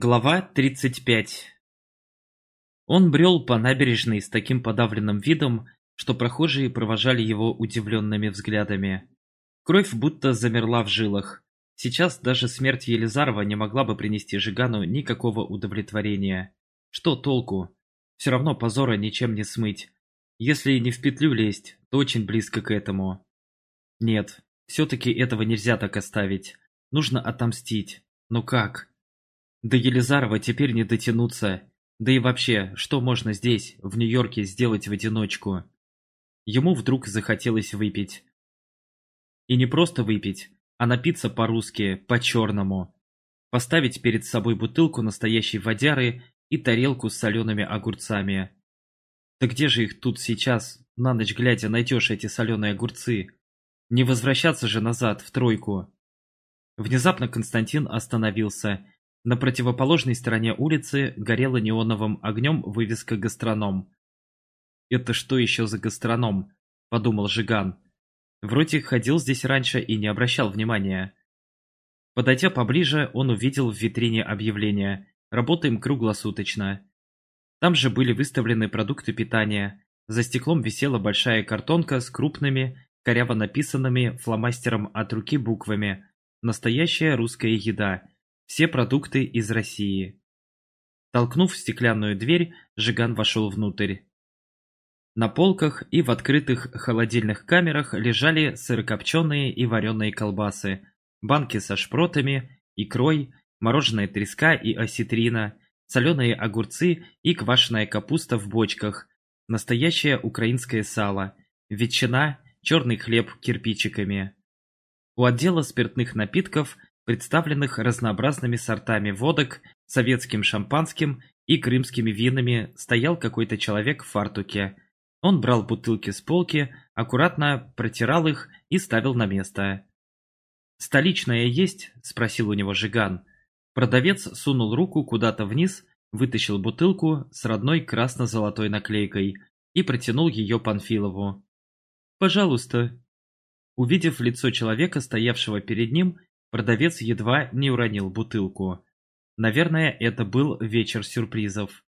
Глава 35 Он брел по набережной с таким подавленным видом, что прохожие провожали его удивленными взглядами. Кровь будто замерла в жилах. Сейчас даже смерть Елизарова не могла бы принести Жигану никакого удовлетворения. Что толку? Все равно позора ничем не смыть. Если не в петлю лезть, то очень близко к этому. Нет, все-таки этого нельзя так оставить. Нужно отомстить. Но как? До Елизарова теперь не дотянуться. Да и вообще, что можно здесь, в Нью-Йорке, сделать в одиночку? Ему вдруг захотелось выпить. И не просто выпить, а напиться по-русски, по-черному. Поставить перед собой бутылку настоящей водяры и тарелку с солеными огурцами. Да где же их тут сейчас, на ночь глядя, найдешь эти соленые огурцы? Не возвращаться же назад, в тройку. Внезапно Константин остановился на противоположной стороне улицы горела неоновым огнем вывеска «Гастроном». «Это что еще за гастроном?» – подумал Жиган. Вроде ходил здесь раньше и не обращал внимания. Подойдя поближе, он увидел в витрине объявление «Работаем круглосуточно». Там же были выставлены продукты питания. За стеклом висела большая картонка с крупными, коряво написанными фломастером от руки буквами «Настоящая русская еда», все продукты из России. Толкнув стеклянную дверь, Жиган вошел внутрь. На полках и в открытых холодильных камерах лежали сырокопченые и вареные колбасы, банки со шпротами, икрой, мороженая треска и осетрина, соленые огурцы и квашеная капуста в бочках, настоящее украинское сало, ветчина, черный хлеб кирпичиками. У отдела спиртных напитков представленных разнообразными сортами водок, советским шампанским и крымскими винами, стоял какой-то человек в фартуке. Он брал бутылки с полки, аккуратно протирал их и ставил на место. «Столичная есть?» – спросил у него Жиган. Продавец сунул руку куда-то вниз, вытащил бутылку с родной красно-золотой наклейкой и протянул ее Панфилову. «Пожалуйста». Увидев лицо человека, стоявшего перед ним, Продавец едва не уронил бутылку. Наверное, это был вечер сюрпризов.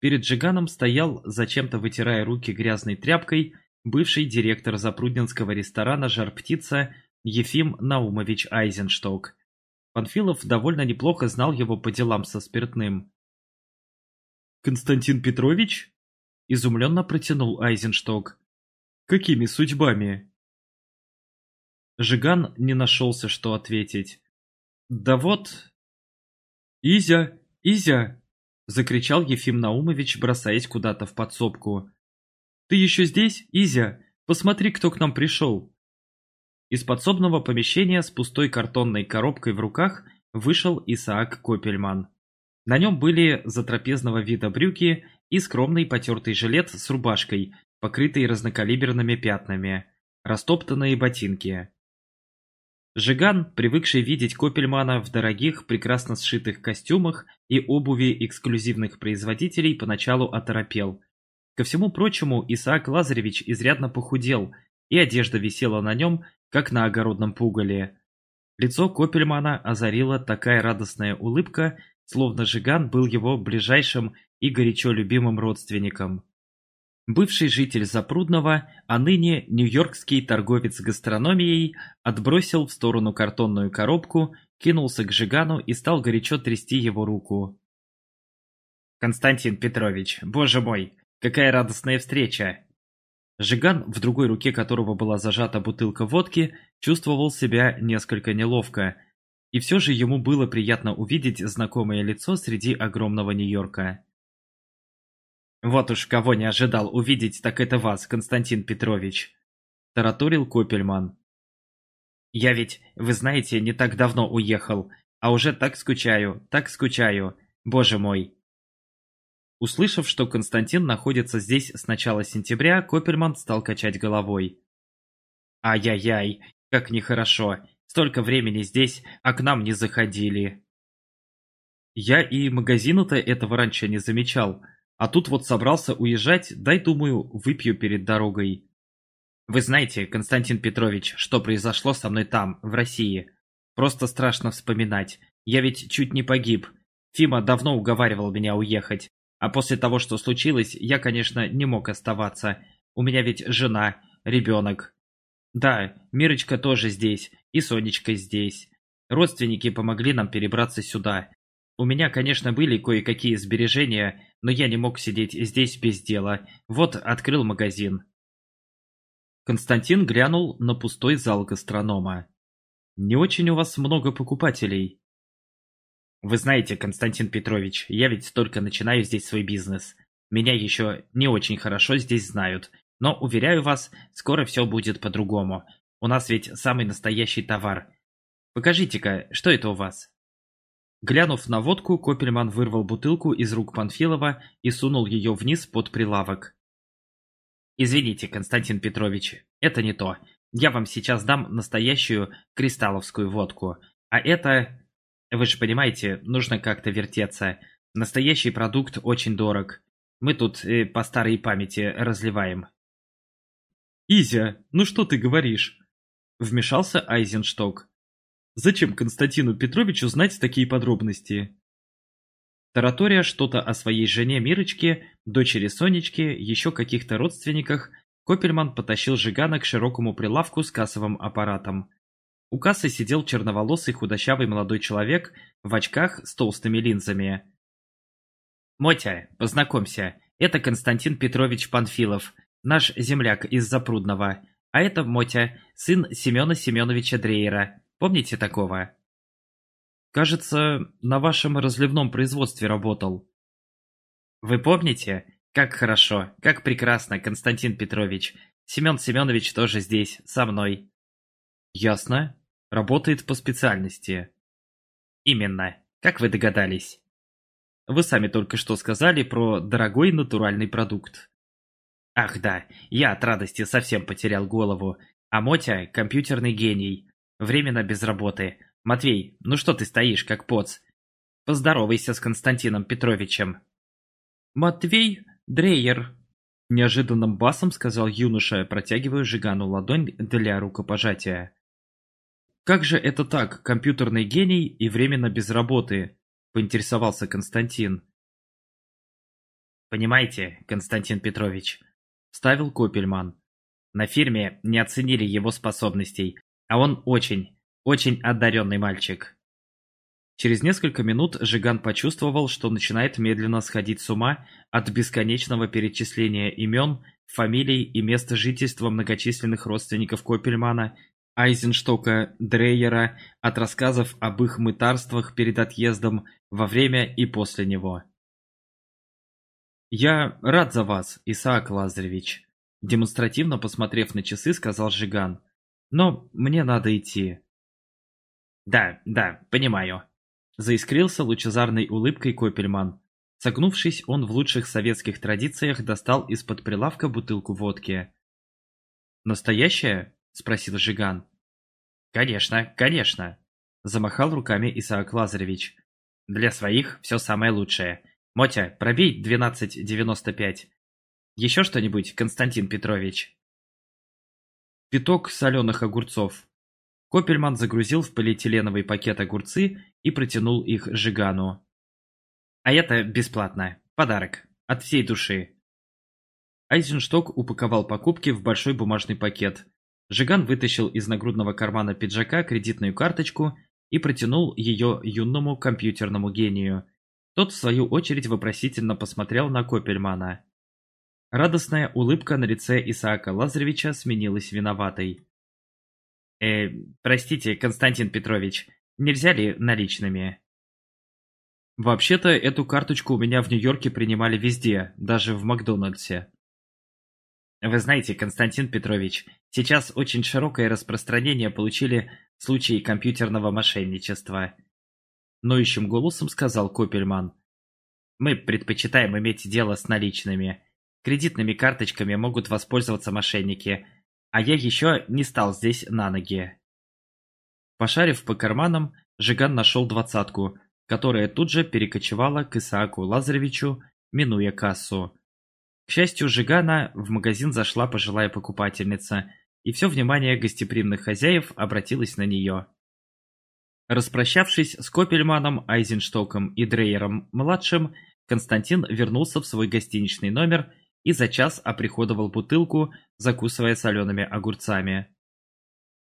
Перед Жиганом стоял, зачем-то вытирая руки грязной тряпкой, бывший директор запрудненского ресторана «Жар-птица» Ефим Наумович Айзеншток. Панфилов довольно неплохо знал его по делам со спиртным. «Константин Петрович?» – изумленно протянул Айзеншток. «Какими судьбами?» Жиган не нашелся, что ответить. «Да вот...» «Изя! Изя!» — закричал Ефим Наумович, бросаясь куда-то в подсобку. «Ты еще здесь, Изя? Посмотри, кто к нам пришел!» Из подсобного помещения с пустой картонной коробкой в руках вышел Исаак Копельман. На нем были затрапезного вида брюки и скромный потертый жилет с рубашкой, покрытый разнокалиберными пятнами, растоптанные ботинки. Жиган, привыкший видеть Копельмана в дорогих, прекрасно сшитых костюмах и обуви эксклюзивных производителей, поначалу оторопел. Ко всему прочему, Исаак Лазаревич изрядно похудел, и одежда висела на нем, как на огородном пугале. Лицо Копельмана озарила такая радостная улыбка, словно Жиган был его ближайшим и горячо любимым родственником. Бывший житель Запрудного, а ныне нью-йоркский торговец гастрономией, отбросил в сторону картонную коробку, кинулся к Жигану и стал горячо трясти его руку. «Константин Петрович, боже мой, какая радостная встреча!» Жиган, в другой руке которого была зажата бутылка водки, чувствовал себя несколько неловко. И все же ему было приятно увидеть знакомое лицо среди огромного Нью-Йорка. «Вот уж кого не ожидал увидеть, так это вас, Константин Петрович», – тараторил Копельман. «Я ведь, вы знаете, не так давно уехал, а уже так скучаю, так скучаю, боже мой». Услышав, что Константин находится здесь с начала сентября, Копельман стал качать головой. «Ай-яй-яй, как нехорошо, столько времени здесь, а к нам не заходили». Я и магазина-то этого раньше не замечал – а тут вот собрался уезжать, дай, думаю, выпью перед дорогой. Вы знаете, Константин Петрович, что произошло со мной там, в России. Просто страшно вспоминать. Я ведь чуть не погиб. Тима давно уговаривал меня уехать. А после того, что случилось, я, конечно, не мог оставаться. У меня ведь жена, ребенок. Да, Мирочка тоже здесь, и Сонечка здесь. Родственники помогли нам перебраться сюда. У меня, конечно, были кое-какие сбережения, но я не мог сидеть здесь без дела. Вот открыл магазин. Константин глянул на пустой зал гастронома. «Не очень у вас много покупателей». «Вы знаете, Константин Петрович, я ведь только начинаю здесь свой бизнес. Меня еще не очень хорошо здесь знают, но, уверяю вас, скоро все будет по-другому. У нас ведь самый настоящий товар. Покажите-ка, что это у вас?» Глянув на водку, Копельман вырвал бутылку из рук Панфилова и сунул ее вниз под прилавок. «Извините, Константин Петрович, это не то. Я вам сейчас дам настоящую кристалловскую водку. А это... Вы же понимаете, нужно как-то вертеться. Настоящий продукт очень дорог. Мы тут э, по старой памяти разливаем». «Изя, ну что ты говоришь?» Вмешался Айзеншток. «Зачем Константину Петровичу знать такие подробности?» Таратория что-то о своей жене Мирочке, дочери Сонечки, еще каких-то родственниках, Копельман потащил Жигана к широкому прилавку с кассовым аппаратом. У кассы сидел черноволосый худощавый молодой человек в очках с толстыми линзами. «Мотя, познакомься, это Константин Петрович Панфилов, наш земляк из Запрудного, а это Мотя, сын Семена Семеновича Дрейера. Помните такого?» Кажется, на вашем разливном производстве работал. Вы помните? Как хорошо, как прекрасно, Константин Петрович. Семен Семенович тоже здесь, со мной. Ясно. Работает по специальности. Именно. Как вы догадались? Вы сами только что сказали про дорогой натуральный продукт. Ах да, я от радости совсем потерял голову. А Мотя – компьютерный гений. Временно без работы. Матвей, ну что ты стоишь, как поц? Поздоровайся с Константином Петровичем. Матвей Дрейер, неожиданным басом сказал юноша, протягивая Жигану ладонь для рукопожатия. Как же это так, компьютерный гений и временно без работы? Поинтересовался Константин. Понимаете, Константин Петрович, ставил Копельман. На фирме не оценили его способностей, а он очень, очень одаренный мальчик. Через несколько минут Жиган почувствовал, что начинает медленно сходить с ума от бесконечного перечисления имен, фамилий и места жительства многочисленных родственников Копельмана, Айзенштока, Дрейера, от рассказов об их мытарствах перед отъездом, во время и после него. «Я рад за вас, Исаак Лазаревич», демонстративно посмотрев на часы, сказал Жиган. «Но мне надо идти. Да, да, понимаю. Заискрился лучезарной улыбкой Копельман. Согнувшись, он в лучших советских традициях достал из-под прилавка бутылку водки. «Настоящая?» – спросил Жиган. «Конечно, конечно!» – замахал руками Исаак Лазаревич. «Для своих все самое лучшее. Мотя, пробей 12.95. Еще что-нибудь, Константин Петрович?» «Пяток соленых огурцов», Копельман загрузил в полиэтиленовый пакет огурцы и протянул их Жигану. «А это бесплатно. Подарок. От всей души». Айзеншток упаковал покупки в большой бумажный пакет. Жиган вытащил из нагрудного кармана пиджака кредитную карточку и протянул ее юному компьютерному гению. Тот, в свою очередь, вопросительно посмотрел на Копельмана. Радостная улыбка на лице Исаака Лазаревича сменилась виноватой. Э, простите, Константин Петрович, нельзя ли наличными? Вообще-то эту карточку у меня в Нью-Йорке принимали везде, даже в Макдональдсе. Вы знаете, Константин Петрович, сейчас очень широкое распространение получили случаи компьютерного мошенничества. Ноющим голосом сказал Копельман. Мы предпочитаем иметь дело с наличными. Кредитными карточками могут воспользоваться мошенники – а я еще не стал здесь на ноги. Пошарив по карманам, Жиган нашел двадцатку, которая тут же перекочевала к Исааку Лазаревичу, минуя кассу. К счастью Жигана, в магазин зашла пожилая покупательница, и все внимание гостеприимных хозяев обратилось на нее. Распрощавшись с Копельманом, Айзенштоком и Дрейером-младшим, Константин вернулся в свой гостиничный номер и за час оприходовал бутылку, закусывая солеными огурцами.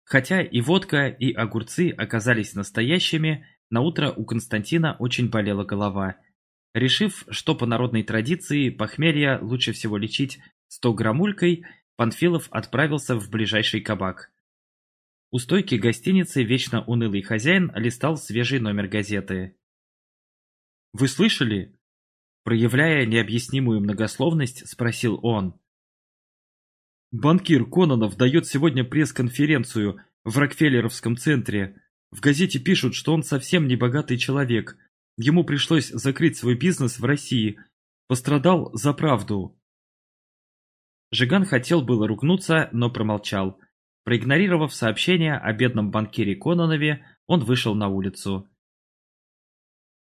Хотя и водка, и огурцы оказались настоящими, на утро у Константина очень болела голова. Решив, что по народной традиции похмелье лучше всего лечить 100 граммулькой, Панфилов отправился в ближайший кабак. У стойки гостиницы вечно унылый хозяин листал свежий номер газеты. «Вы слышали?» Проявляя необъяснимую многословность, спросил он. «Банкир Кононов дает сегодня пресс-конференцию в Рокфеллеровском центре. В газете пишут, что он совсем не богатый человек. Ему пришлось закрыть свой бизнес в России. Пострадал за правду». Жиган хотел было ругнуться, но промолчал. Проигнорировав сообщение о бедном банкире Кононове, он вышел на улицу.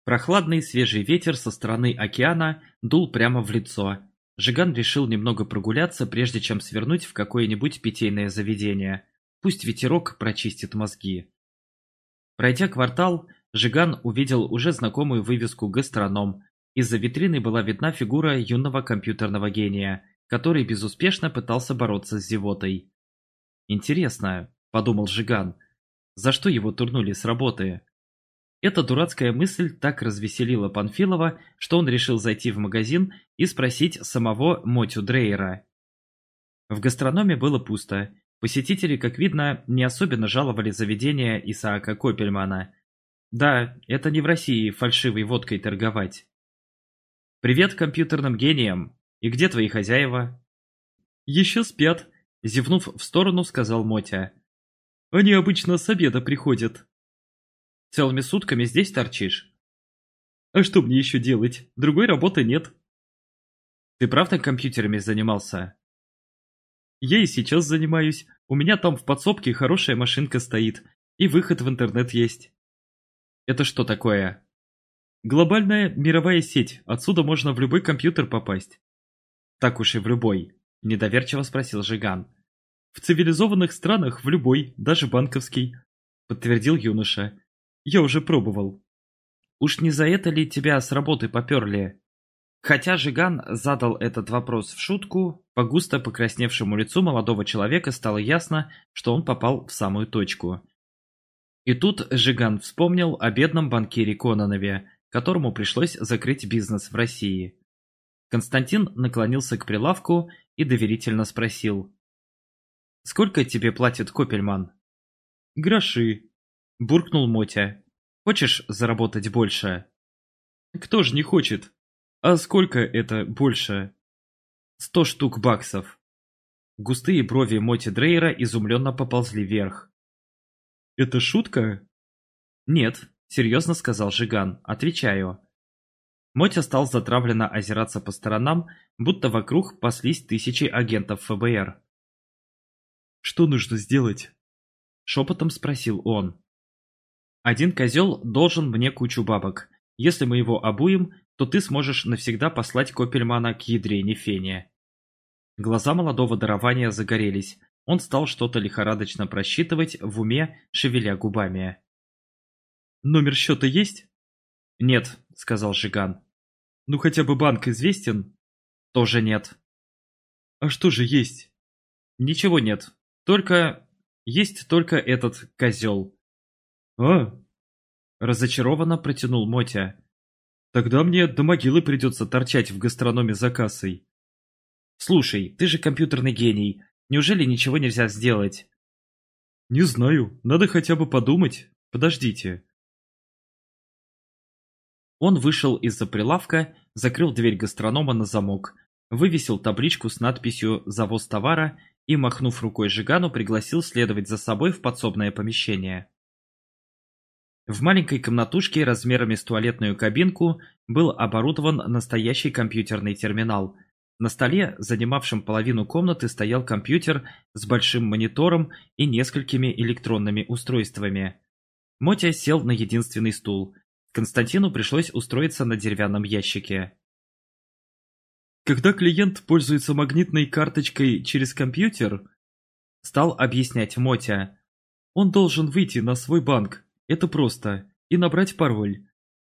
Прохладный свежий ветер со стороны океана дул прямо в лицо. Жиган решил немного прогуляться, прежде чем свернуть в какое-нибудь питейное заведение. Пусть ветерок прочистит мозги. Пройдя квартал, Жиган увидел уже знакомую вывеску «Гастроном». Из-за витрины была видна фигура юного компьютерного гения, который безуспешно пытался бороться с зевотой. «Интересно», — подумал Жиган, — «за что его турнули с работы?» Эта дурацкая мысль так развеселила Панфилова, что он решил зайти в магазин и спросить самого Мотю Дрейера. В гастрономе было пусто. Посетители, как видно, не особенно жаловали заведение Исаака Копельмана. Да, это не в России фальшивой водкой торговать. «Привет компьютерным гениям! И где твои хозяева?» «Еще спят», — зевнув в сторону, сказал Мотя. «Они обычно с обеда приходят». Целыми сутками здесь торчишь? А что мне еще делать? Другой работы нет. Ты правда компьютерами занимался? Я и сейчас занимаюсь. У меня там в подсобке хорошая машинка стоит. И выход в интернет есть. Это что такое? Глобальная мировая сеть. Отсюда можно в любой компьютер попасть. Так уж и в любой. Недоверчиво спросил Жиган. В цивилизованных странах в любой, даже банковский. Подтвердил юноша. Я уже пробовал. Уж не за это ли тебя с работы поперли? Хотя Жиган задал этот вопрос в шутку, по густо покрасневшему лицу молодого человека стало ясно, что он попал в самую точку. И тут Жиган вспомнил о бедном банкире Кононове, которому пришлось закрыть бизнес в России. Константин наклонился к прилавку и доверительно спросил. «Сколько тебе платит Копельман?» «Гроши», – буркнул Мотя. «Хочешь заработать больше?» «Кто ж не хочет? А сколько это больше?» «Сто штук баксов». Густые брови Моти Дрейера изумленно поползли вверх. «Это шутка?» «Нет», — серьезно сказал Жиган, — «отвечаю». Мотя стал затравленно озираться по сторонам, будто вокруг паслись тысячи агентов ФБР. «Что нужно сделать?» — шепотом спросил он. Один козел должен мне кучу бабок. Если мы его обуем, то ты сможешь навсегда послать Копельмана к ядрене фене. Глаза молодого дарования загорелись. Он стал что-то лихорадочно просчитывать в уме, шевеля губами. «Номер счета есть?» «Нет», — сказал Жиган. «Ну хотя бы банк известен?» «Тоже нет». «А что же есть?» «Ничего нет. Только... Есть только этот козел. «А?» – разочарованно протянул Мотя. «Тогда мне до могилы придется торчать в гастрономе за кассой». «Слушай, ты же компьютерный гений. Неужели ничего нельзя сделать?» «Не знаю. Надо хотя бы подумать. Подождите». Он вышел из-за прилавка, закрыл дверь гастронома на замок, вывесил табличку с надписью «Завоз товара» и, махнув рукой Жигану, пригласил следовать за собой в подсобное помещение. В маленькой комнатушке размерами с туалетную кабинку был оборудован настоящий компьютерный терминал. На столе, занимавшем половину комнаты, стоял компьютер с большим монитором и несколькими электронными устройствами. Мотя сел на единственный стул. Константину пришлось устроиться на деревянном ящике. Когда клиент пользуется магнитной карточкой через компьютер, стал объяснять Мотя, он должен выйти на свой банк, Это просто. И набрать пароль.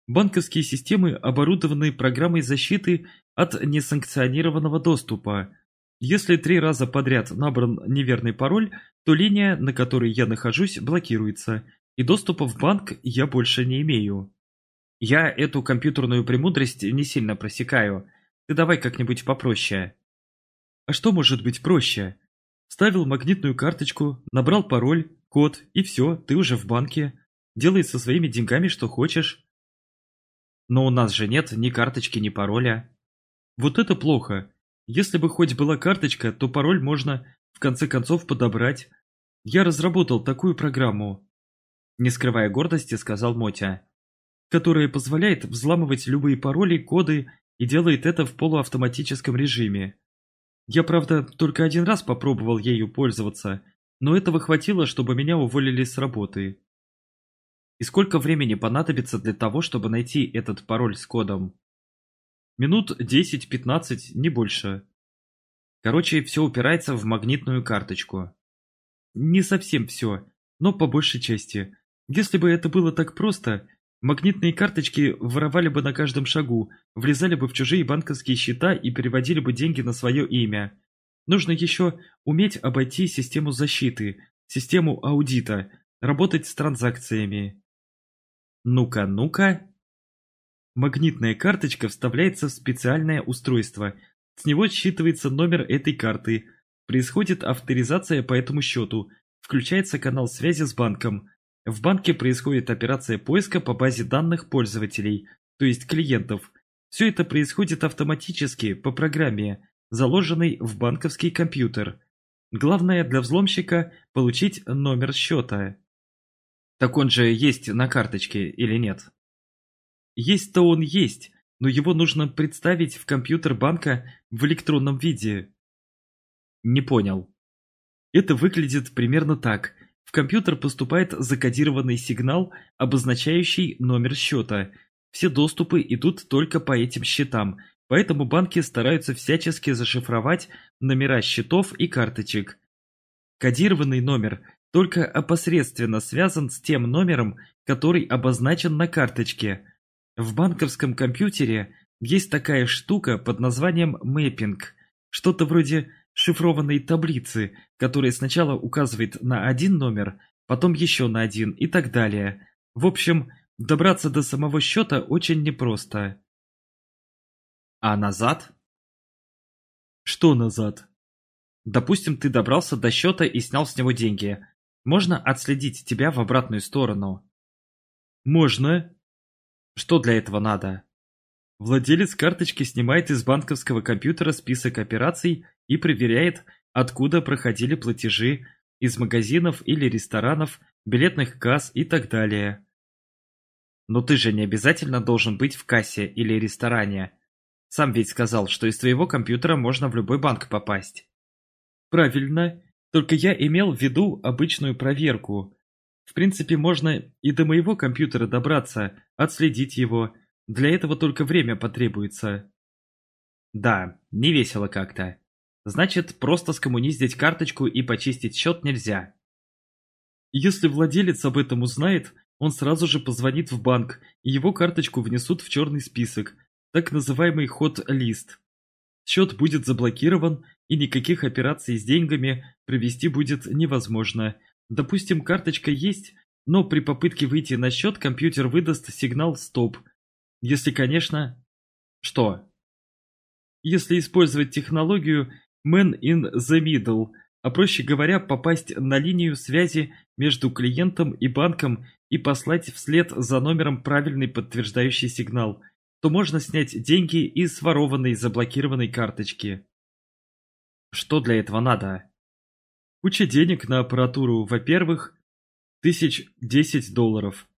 Банковские системы оборудованы программой защиты от несанкционированного доступа. Если три раза подряд набран неверный пароль, то линия, на которой я нахожусь, блокируется, и доступа в банк я больше не имею. Я эту компьютерную премудрость не сильно просекаю. Ты давай как-нибудь попроще. А что может быть проще? Ставил магнитную карточку, набрал пароль, код, и все, ты уже в банке. Делай со своими деньгами что хочешь. Но у нас же нет ни карточки, ни пароля. Вот это плохо. Если бы хоть была карточка, то пароль можно в конце концов подобрать. Я разработал такую программу. Не скрывая гордости, сказал Мотя. Которая позволяет взламывать любые пароли, коды и делает это в полуавтоматическом режиме. Я, правда, только один раз попробовал ею пользоваться, но этого хватило, чтобы меня уволили с работы. И сколько времени понадобится для того, чтобы найти этот пароль с кодом? Минут 10-15, не больше. Короче, все упирается в магнитную карточку. Не совсем все, но по большей части. Если бы это было так просто, магнитные карточки воровали бы на каждом шагу, влезали бы в чужие банковские счета и переводили бы деньги на свое имя. Нужно еще уметь обойти систему защиты, систему аудита, работать с транзакциями. Ну-ка, ну-ка. Магнитная карточка вставляется в специальное устройство. С него считывается номер этой карты. Происходит авторизация по этому счету. Включается канал связи с банком. В банке происходит операция поиска по базе данных пользователей, то есть клиентов. Все это происходит автоматически, по программе, заложенной в банковский компьютер. Главное для взломщика – получить номер счета. Так он же есть на карточке или нет? Есть-то он есть, но его нужно представить в компьютер банка в электронном виде. Не понял. Это выглядит примерно так. В компьютер поступает закодированный сигнал, обозначающий номер счета. Все доступы идут только по этим счетам, поэтому банки стараются всячески зашифровать номера счетов и карточек. Кодированный номер только опосредственно связан с тем номером, который обозначен на карточке. В банковском компьютере есть такая штука под названием мэппинг, что-то вроде шифрованной таблицы, которая сначала указывает на один номер, потом еще на один и так далее. В общем, добраться до самого счета очень непросто. А назад? Что назад? Допустим, ты добрался до счета и снял с него деньги. Можно отследить тебя в обратную сторону? Можно. Что для этого надо? Владелец карточки снимает из банковского компьютера список операций и проверяет, откуда проходили платежи, из магазинов или ресторанов, билетных касс и так далее. Но ты же не обязательно должен быть в кассе или ресторане. Сам ведь сказал, что из твоего компьютера можно в любой банк попасть. Правильно, только я имел в виду обычную проверку. В принципе, можно и до моего компьютера добраться, отследить его. Для этого только время потребуется. Да, не весело как-то. Значит, просто скоммуниздить карточку и почистить счет нельзя. Если владелец об этом узнает, он сразу же позвонит в банк, и его карточку внесут в черный список, так называемый ход-лист. Счет будет заблокирован, и никаких операций с деньгами провести будет невозможно. Допустим, карточка есть, но при попытке выйти на счет компьютер выдаст сигнал «Стоп». Если, конечно... Что? Если использовать технологию «Man in the Middle», а проще говоря, попасть на линию связи между клиентом и банком и послать вслед за номером правильный подтверждающий сигнал – то можно снять деньги из ворованной заблокированной карточки. Что для этого надо? Куча денег на аппаратуру, во-первых, тысяч десять долларов.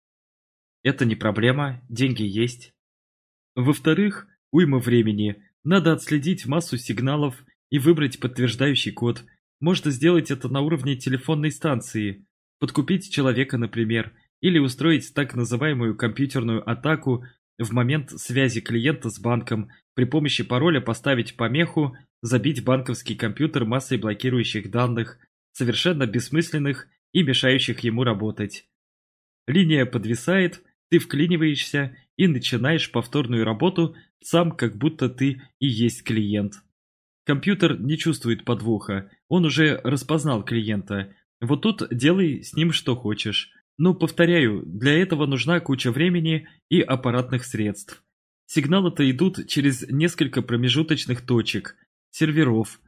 Это не проблема, деньги есть. Во-вторых, уйма времени, надо отследить массу сигналов и выбрать подтверждающий код. Можно сделать это на уровне телефонной станции, подкупить человека, например, или устроить так называемую компьютерную атаку в момент связи клиента с банком при помощи пароля поставить помеху, забить банковский компьютер массой блокирующих данных, совершенно бессмысленных и мешающих ему работать. Линия подвисает, ты вклиниваешься и начинаешь повторную работу сам, как будто ты и есть клиент. Компьютер не чувствует подвоха, он уже распознал клиента. Вот тут делай с ним что хочешь. Но, повторяю, для этого нужна куча времени и аппаратных средств. Сигналы-то идут через несколько промежуточных точек, серверов.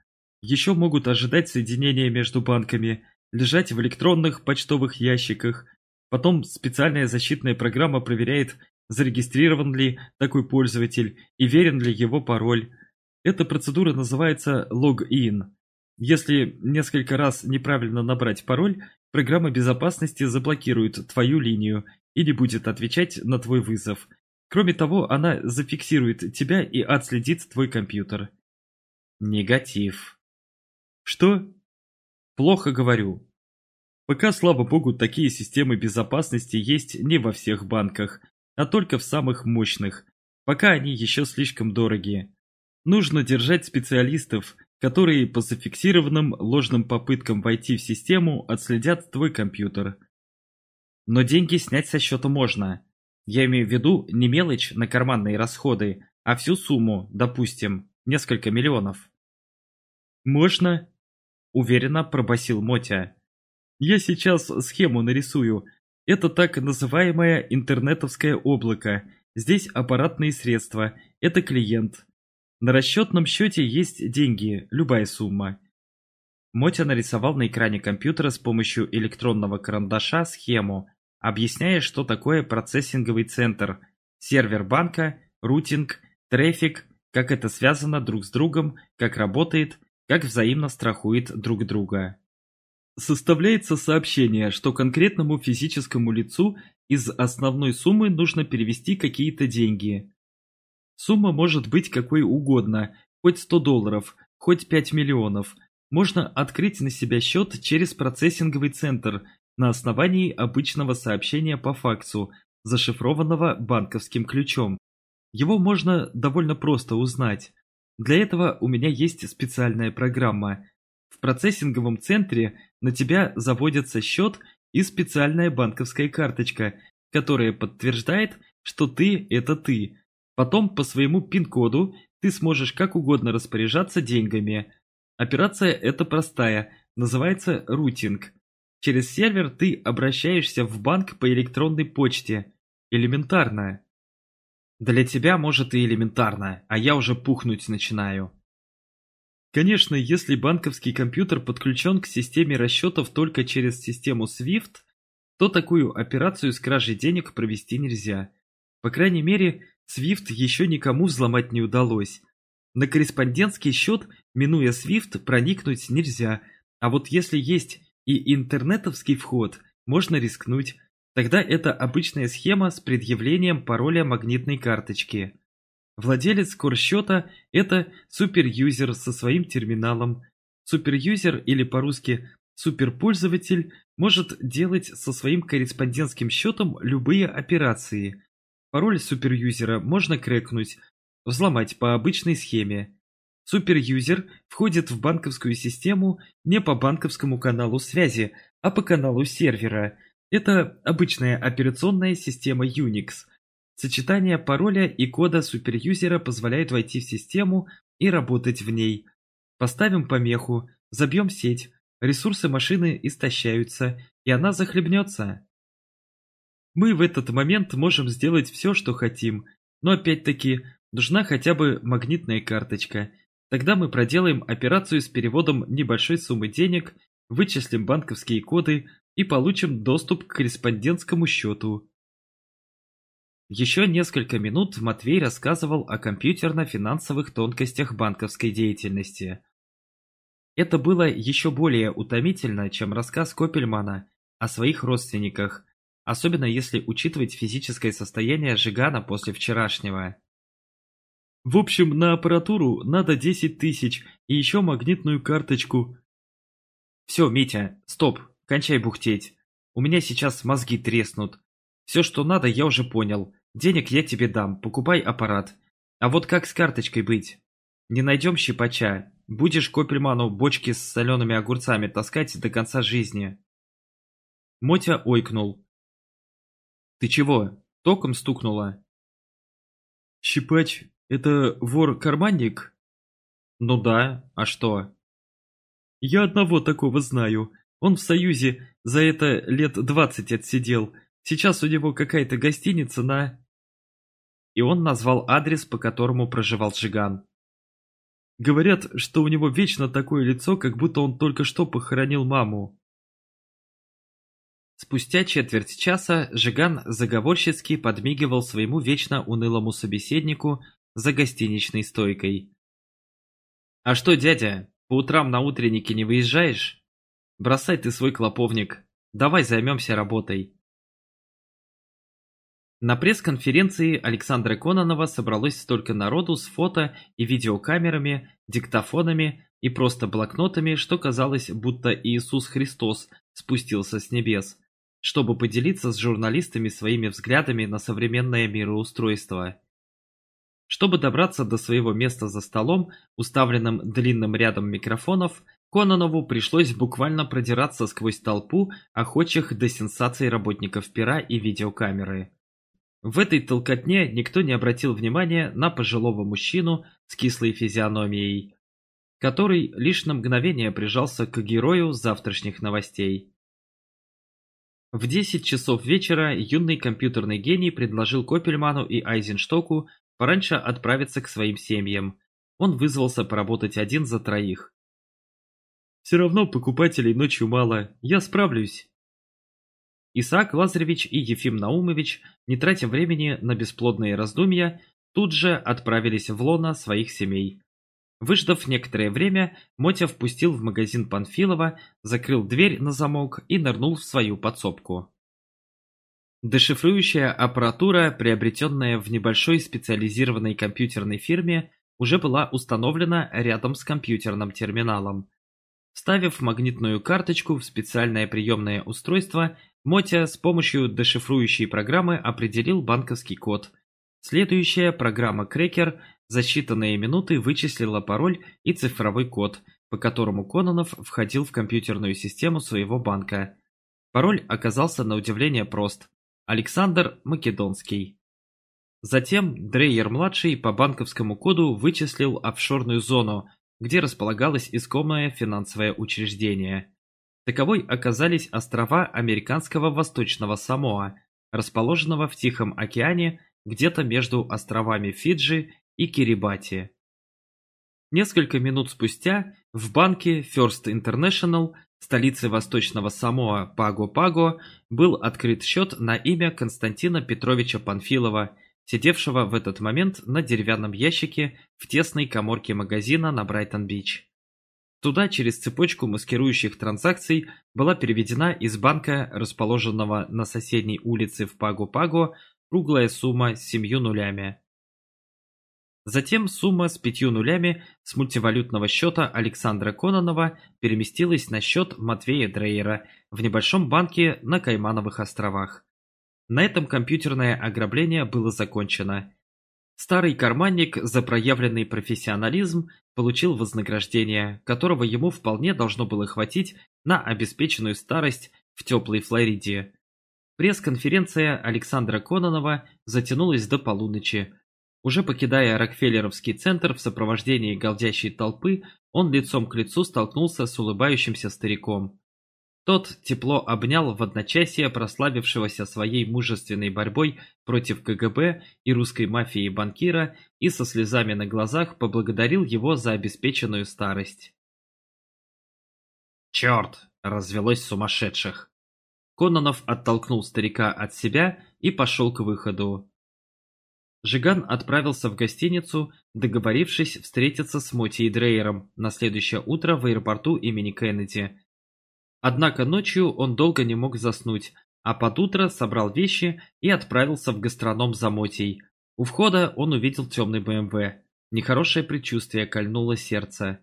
Еще могут ожидать соединения между банками, лежать в электронных почтовых ящиках. Потом специальная защитная программа проверяет, зарегистрирован ли такой пользователь и верен ли его пароль. Эта процедура называется логин. Если несколько раз неправильно набрать пароль, программа безопасности заблокирует твою линию и не будет отвечать на твой вызов – Кроме того, она зафиксирует тебя и отследит твой компьютер. Негатив. Что? Плохо говорю. Пока, слава богу, такие системы безопасности есть не во всех банках, а только в самых мощных. Пока они еще слишком дорогие. Нужно держать специалистов, которые по зафиксированным ложным попыткам войти в систему отследят твой компьютер. Но деньги снять со счета можно. Я имею в виду не мелочь на карманные расходы, а всю сумму, допустим, несколько миллионов. «Можно?» – уверенно пробасил Мотя. «Я сейчас схему нарисую. Это так называемое интернетовское облако. Здесь аппаратные средства. Это клиент. На расчетном счете есть деньги, любая сумма». Мотя нарисовал на экране компьютера с помощью электронного карандаша схему, объясняя, что такое процессинговый центр, сервер банка, рутинг, трафик, как это связано друг с другом, как работает, как взаимно страхует друг друга. Составляется сообщение, что конкретному физическому лицу из основной суммы нужно перевести какие-то деньги. Сумма может быть какой угодно, хоть 100 долларов, хоть 5 миллионов. Можно открыть на себя счет через процессинговый центр на основании обычного сообщения по факсу, зашифрованного банковским ключом. Его можно довольно просто узнать. Для этого у меня есть специальная программа. В процессинговом центре на тебя заводится счет и специальная банковская карточка, которая подтверждает, что ты – это ты. Потом по своему пин-коду ты сможешь как угодно распоряжаться деньгами. Операция эта простая, называется рутинг. Через сервер ты обращаешься в банк по электронной почте. Элементарно. Для тебя может и элементарно, а я уже пухнуть начинаю. Конечно, если банковский компьютер подключен к системе расчетов только через систему SWIFT, то такую операцию с кражей денег провести нельзя. По крайней мере, SWIFT еще никому взломать не удалось. На корреспондентский счет, минуя SWIFT, проникнуть нельзя, а вот если есть и интернетовский вход можно рискнуть. Тогда это обычная схема с предъявлением пароля магнитной карточки. Владелец корсчета – это суперюзер со своим терминалом. Суперюзер или по-русски суперпользователь может делать со своим корреспондентским счетом любые операции. Пароль суперюзера можно крэкнуть, взломать по обычной схеме. Суперюзер входит в банковскую систему не по банковскому каналу связи, а по каналу сервера. Это обычная операционная система Unix. Сочетание пароля и кода суперюзера позволяет войти в систему и работать в ней. Поставим помеху, забьем сеть, ресурсы машины истощаются, и она захлебнется. Мы в этот момент можем сделать все, что хотим, но опять-таки нужна хотя бы магнитная карточка – Тогда мы проделаем операцию с переводом небольшой суммы денег, вычислим банковские коды и получим доступ к корреспондентскому счету. Еще несколько минут Матвей рассказывал о компьютерно-финансовых тонкостях банковской деятельности. Это было еще более утомительно, чем рассказ Копельмана о своих родственниках, особенно если учитывать физическое состояние Жигана после вчерашнего. В общем, на аппаратуру надо 10 тысяч и еще магнитную карточку. Все, Митя, стоп, кончай бухтеть. У меня сейчас мозги треснут. Все, что надо, я уже понял. Денег я тебе дам, покупай аппарат. А вот как с карточкой быть? Не найдем щипача. Будешь Копельману бочки с солеными огурцами таскать до конца жизни. Мотя ойкнул. Ты чего, током стукнула? Щипач – это вор-карманник? Ну да, а что? Я одного такого знаю. Он в Союзе за это лет двадцать отсидел. Сейчас у него какая-то гостиница на... И он назвал адрес, по которому проживал Жиган. Говорят, что у него вечно такое лицо, как будто он только что похоронил маму. Спустя четверть часа Жиган заговорщицки подмигивал своему вечно унылому собеседнику за гостиничной стойкой. «А что, дядя, по утрам на утреннике не выезжаешь? Бросай ты свой клоповник, давай займемся работой». На пресс-конференции Александра Кононова собралось столько народу с фото и видеокамерами, диктофонами и просто блокнотами, что казалось, будто Иисус Христос спустился с небес, чтобы поделиться с журналистами своими взглядами на современное мироустройство. Чтобы добраться до своего места за столом, уставленным длинным рядом микрофонов, Кононову пришлось буквально продираться сквозь толпу охочих до сенсаций работников пера и видеокамеры. В этой толкотне никто не обратил внимания на пожилого мужчину с кислой физиономией, который лишь на мгновение прижался к герою завтрашних новостей. В 10 часов вечера юный компьютерный гений предложил Копельману и Айзенштоку пораньше отправиться к своим семьям. Он вызвался поработать один за троих. «Все равно покупателей ночью мало, я справлюсь», Исаак Лазаревич и Ефим Наумович, не тратя времени на бесплодные раздумья, тут же отправились в лона своих семей. Выждав некоторое время, Мотя впустил в магазин Панфилова, закрыл дверь на замок и нырнул в свою подсобку. Дешифрующая аппаратура, приобретенная в небольшой специализированной компьютерной фирме, уже была установлена рядом с компьютерным терминалом. Вставив магнитную карточку в специальное приемное устройство, Мотя с помощью дешифрующей программы определил банковский код. Следующая программа Крекер за считанные минуты вычислила пароль и цифровой код, по которому Кононов входил в компьютерную систему своего банка. Пароль оказался на удивление прост. Александр Македонский. Затем Дрейер-младший по банковскому коду вычислил офшорную зону, где располагалось искомое финансовое учреждение. Таковой оказались острова американского восточного Самоа, расположенного в Тихом океане где-то между островами Фиджи и Кирибати. Несколько минут спустя в банке First International, столице восточного Самоа Паго-Паго, был открыт счет на имя Константина Петровича Панфилова, сидевшего в этот момент на деревянном ящике в тесной коморке магазина на Брайтон-Бич. Туда через цепочку маскирующих транзакций была переведена из банка, расположенного на соседней улице в Паго-Паго, круглая сумма с семью нулями. Затем сумма с пятью нулями с мультивалютного счета Александра Кононова переместилась на счет Матвея Дрейера в небольшом банке на Каймановых островах. На этом компьютерное ограбление было закончено. Старый карманник за проявленный профессионализм получил вознаграждение, которого ему вполне должно было хватить на обеспеченную старость в теплой Флориде. Пресс-конференция Александра Кононова затянулась до полуночи. Уже покидая Рокфеллеровский центр в сопровождении галдящей толпы, он лицом к лицу столкнулся с улыбающимся стариком. Тот тепло обнял в одночасье прославившегося своей мужественной борьбой против КГБ и русской мафии банкира и со слезами на глазах поблагодарил его за обеспеченную старость. «Черт!» – развелось сумасшедших. Кононов оттолкнул старика от себя и пошел к выходу. Жиган отправился в гостиницу, договорившись встретиться с Моти и Дрейером на следующее утро в аэропорту имени Кеннеди – Однако ночью он долго не мог заснуть, а под утро собрал вещи и отправился в гастроном за Мотей. У входа он увидел темный БМВ. Нехорошее предчувствие кольнуло сердце.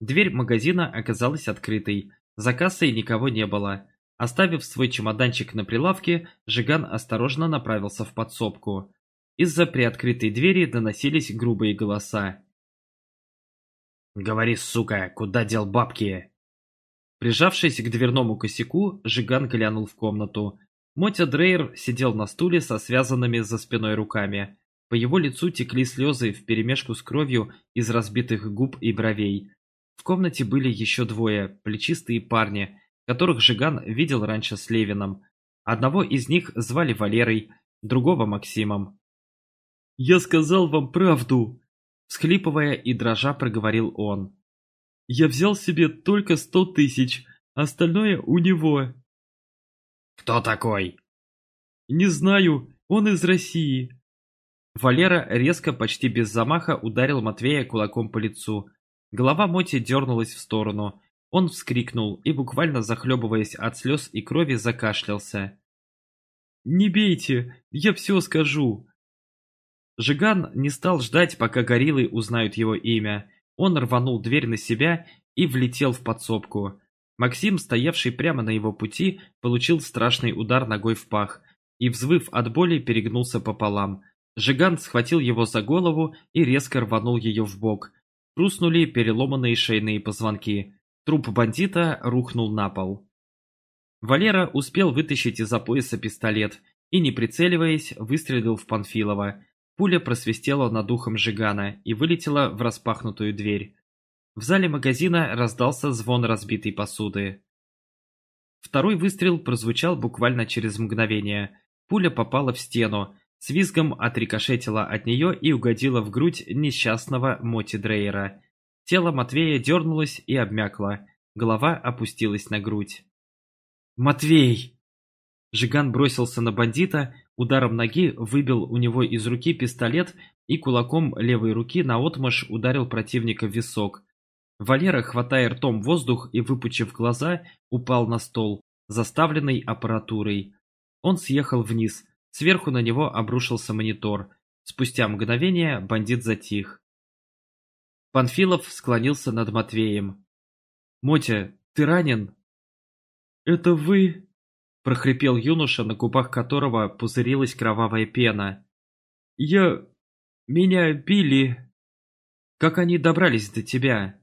Дверь магазина оказалась открытой. За кассой никого не было. Оставив свой чемоданчик на прилавке, Жиган осторожно направился в подсобку. Из-за приоткрытой двери доносились грубые голоса. «Говори, сука, куда дел бабки?» Прижавшись к дверному косяку, Жиган глянул в комнату. Мотя Дрейер сидел на стуле со связанными за спиной руками. По его лицу текли слезы вперемешку с кровью из разбитых губ и бровей. В комнате были еще двое, плечистые парни, которых Жиган видел раньше с Левином. Одного из них звали Валерой, другого Максимом. «Я сказал вам правду!» Всхлипывая и дрожа проговорил он. «Я взял себе только сто тысяч, остальное у него». «Кто такой?» «Не знаю, он из России». Валера резко, почти без замаха, ударил Матвея кулаком по лицу. Голова Моти дернулась в сторону. Он вскрикнул и, буквально захлебываясь от слез и крови, закашлялся. «Не бейте, я все скажу!» Жиган не стал ждать, пока гориллы узнают его имя. Он рванул дверь на себя и влетел в подсобку. Максим, стоявший прямо на его пути, получил страшный удар ногой в пах и, взвыв от боли, перегнулся пополам. Жиган схватил его за голову и резко рванул ее в бок. Хрустнули переломанные шейные позвонки. Труп бандита рухнул на пол. Валера успел вытащить из-за пояса пистолет и, не прицеливаясь, выстрелил в Панфилова. Пуля просвистела над ухом Жигана и вылетела в распахнутую дверь. В зале магазина раздался звон разбитой посуды. Второй выстрел прозвучал буквально через мгновение. Пуля попала в стену, с визгом отрикошетила от нее и угодила в грудь несчастного Моти Дрейера. Тело Матвея дернулось и обмякло, голова опустилась на грудь. «Матвей!» Жиган бросился на бандита, ударом ноги выбил у него из руки пистолет и кулаком левой руки наотмашь ударил противника в висок. Валера, хватая ртом воздух и выпучив глаза, упал на стол, заставленный аппаратурой. Он съехал вниз, сверху на него обрушился монитор. Спустя мгновение бандит затих. Панфилов склонился над Матвеем. «Мотя, ты ранен?» «Это вы?» – прохрипел юноша, на губах которого пузырилась кровавая пена. «Я... меня били...» «Как они добрались до тебя?»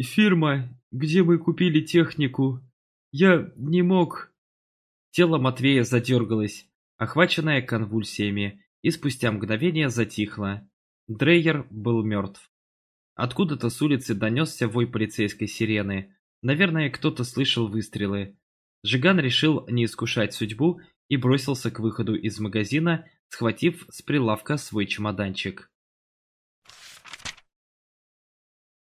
«Фирма, где мы купили технику. Я не мог...» Тело Матвея задергалось, охваченное конвульсиями, и спустя мгновение затихло. Дрейер был мертв. Откуда-то с улицы донесся вой полицейской сирены. Наверное, кто-то слышал выстрелы. Жиган решил не искушать судьбу и бросился к выходу из магазина, схватив с прилавка свой чемоданчик.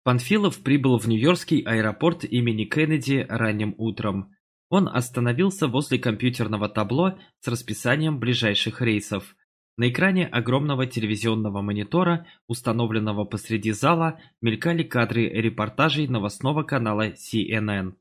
Панфилов прибыл в Нью-Йоркский аэропорт имени Кеннеди ранним утром. Он остановился возле компьютерного табло с расписанием ближайших рейсов. На экране огромного телевизионного монитора, установленного посреди зала, мелькали кадры репортажей новостного канала CNN.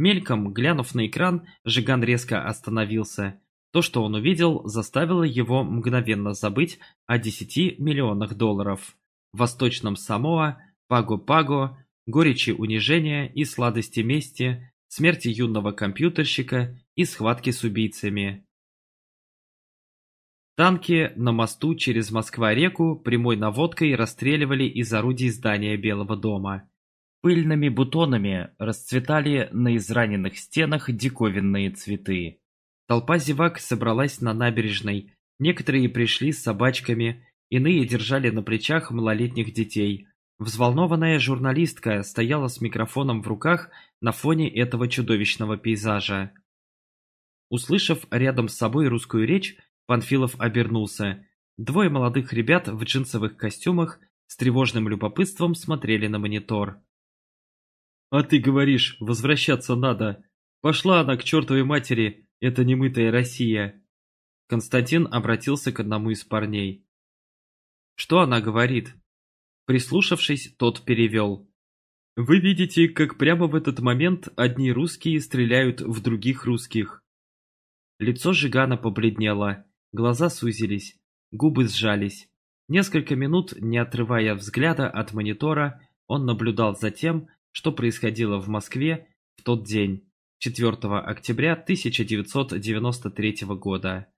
Мельком, глянув на экран, Жиган резко остановился. То, что он увидел, заставило его мгновенно забыть о 10 миллионах долларов. В Восточном Самоа Паго-Паго, горечи унижения и сладости мести, смерти юного компьютерщика и схватки с убийцами. Танки на мосту через Москва-реку прямой наводкой расстреливали из орудий здания Белого дома. Пыльными бутонами расцветали на израненных стенах диковинные цветы. Толпа зевак собралась на набережной, некоторые пришли с собачками, иные держали на плечах малолетних детей, Взволнованная журналистка стояла с микрофоном в руках на фоне этого чудовищного пейзажа. Услышав рядом с собой русскую речь, Панфилов обернулся. Двое молодых ребят в джинсовых костюмах с тревожным любопытством смотрели на монитор. «А ты говоришь, возвращаться надо. Пошла она к чертовой матери, это немытая Россия!» Константин обратился к одному из парней. «Что она говорит?» Прислушавшись, тот перевел. «Вы видите, как прямо в этот момент одни русские стреляют в других русских». Лицо Жигана побледнело, глаза сузились, губы сжались. Несколько минут, не отрывая взгляда от монитора, он наблюдал за тем, что происходило в Москве в тот день, 4 октября 1993 года.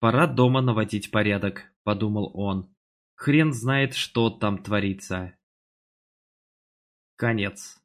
«Пора дома наводить порядок», — подумал он. Хрен знает, что там творится. Конец.